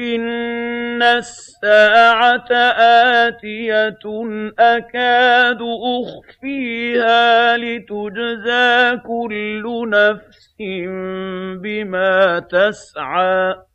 إِنَّ السَّاعَةَ آتِيَةٌ أَكَادُ أُخْفِيهَا لِتُجْزَىٰ كُلُّ نَفْسٍ بِمَا تَسْعَىٰ